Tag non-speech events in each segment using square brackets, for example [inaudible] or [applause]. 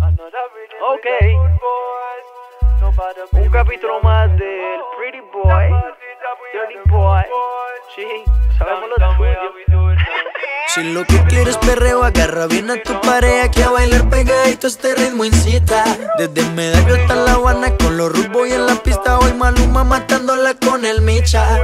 Ok. Un capítulo más del Pretty Boy, Dirty Boy. Sí, sabemos lo tuyo. [laughs] Si lo que quieres perreo, agarra bien a tu pareja que a bailar pegadito este ritmo incita. Desde Medallo hasta La Habana con los rubos y en la pista hoy Maluma matándola con el Micha.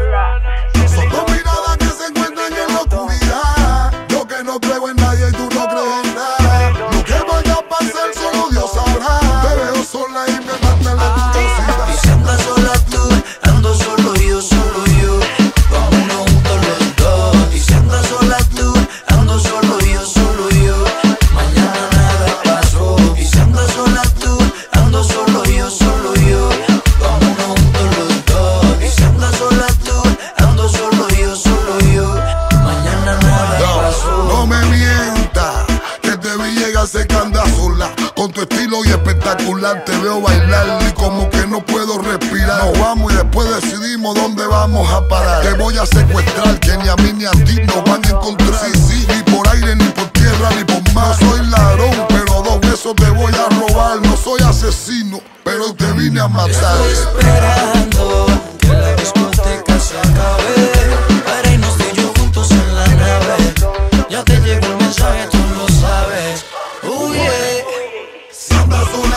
Veo bailar y como que no puedo respirar. Nos vamos y después decidimos dónde vamos a parar. Te voy a secuestrar, que ni a mí ni a ti nos van a encontrar. Sí, sí, ni por aire, ni por tierra, ni por mar. No soy ladrón, pero dos besos te voy a robar. No soy asesino, pero te vine a matar. Estoy esperando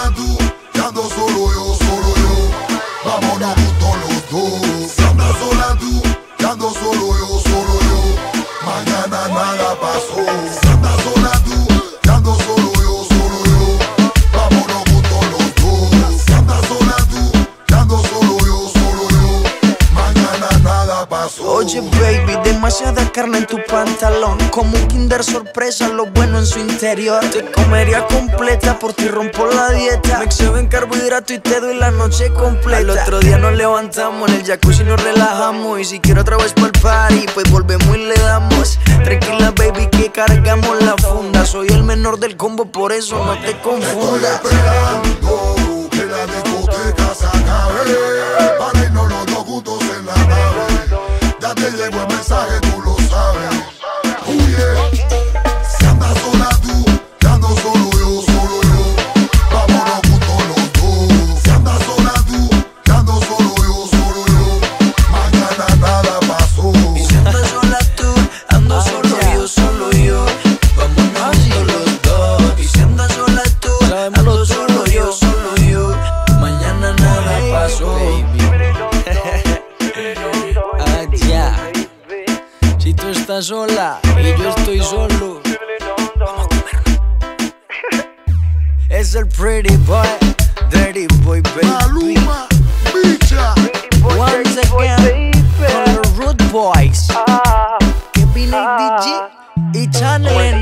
andas sola tú, Oye baby, demasiada carne en tu pantalón. Como un kinder sorpresa, lo bueno en su interior. Te comería completa, por ti rompo la dieta. Me excedo en carbohidrato y te doy la noche completa. Al otro día nos levantamos, en el jacuzzi nos relajamos. Y si quiero otra vez pa'l party, pues volvemos y le damos. Tranquila baby que cargamos la funda. Soy el menor del combo, por eso no te Estoy confundas esperando que la discoteca se acabe te llegó el mensaje, tú lo sabes. Oh yeah Si andas sola tú, y ando solo yo, solo yo. Vámonos juntos los dos. Si andas sola tú, y ando solo yo, solo yo. Mañana nada pasó. Y si andas sola tú, ando solo yo, solo yo. Vámonos juntos los dos. Y si andas sola tú, ando solo yo, solo yo. Mañana nada pasó. sola y yo estoy solo. [laughs] Es el pretty boy, dirty boy, baby. Maluma, bicha. Once again, con los Root Boys. Kevin ah, DJ y ah. Chanel